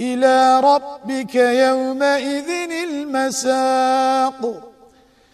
إلى ربك يومئذ المساق.